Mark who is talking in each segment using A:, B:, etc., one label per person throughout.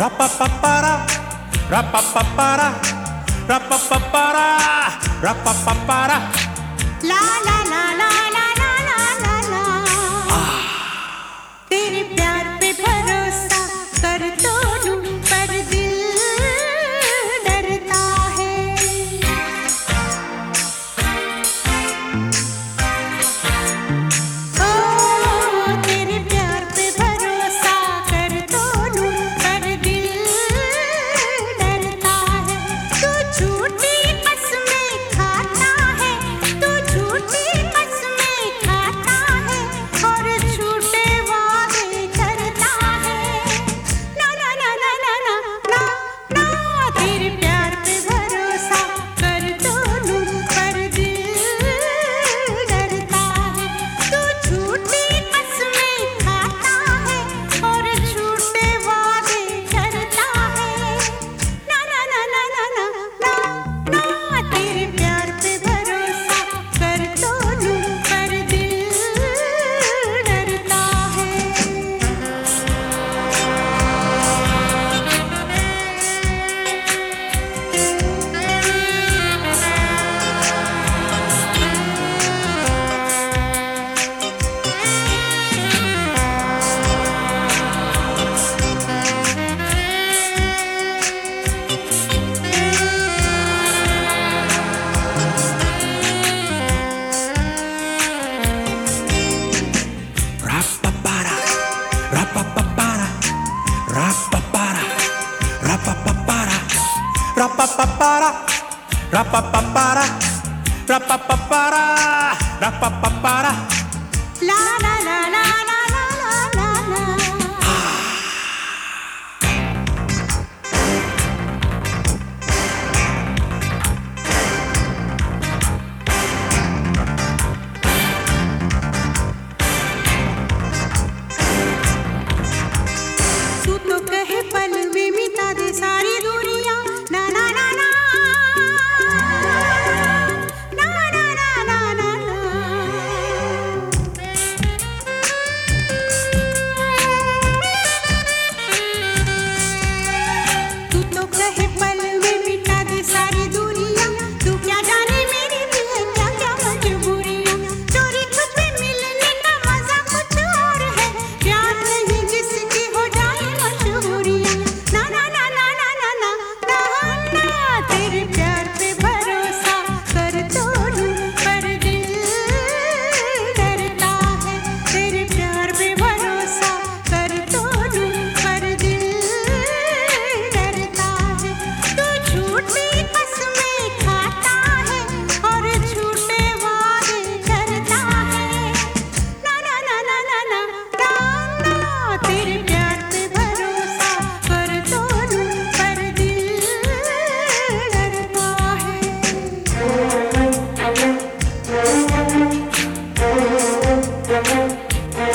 A: Rapapapara, rapapapara, rapapapara, rapapapara.
B: La la la la la. rapapapara, rapapapara, rapapapara.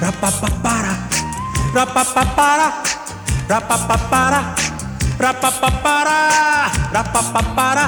A: Rapapapara, rapapapara, rapapapara, rapapapara, rapapapara,